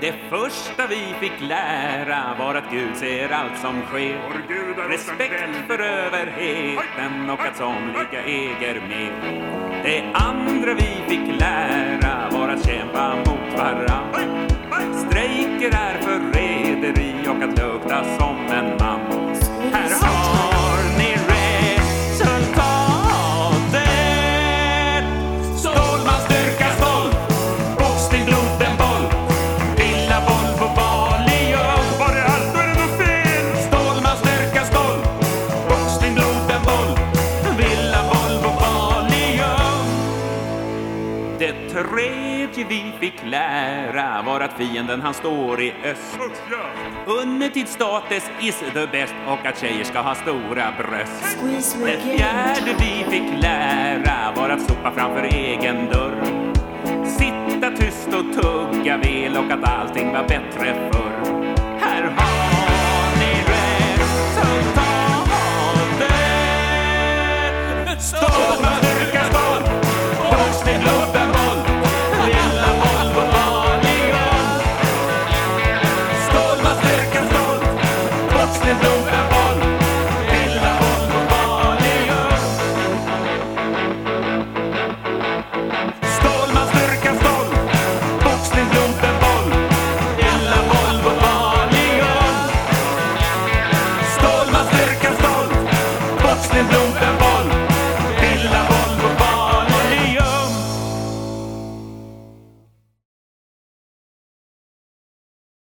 Det första vi fick lära var att Gud ser allt som sker. Respekt för överheten och att somliga äger mer. Det andra vi fick lära var Det tredje vi fick lära var att fienden han står i öst. Undertid status is the best och att tjejer ska ha stora bröst. Det fjärde vi fick lära var att sopa framför egen dörr. Sitta tyst och tugga väl och att allting var bättre förr. Você não é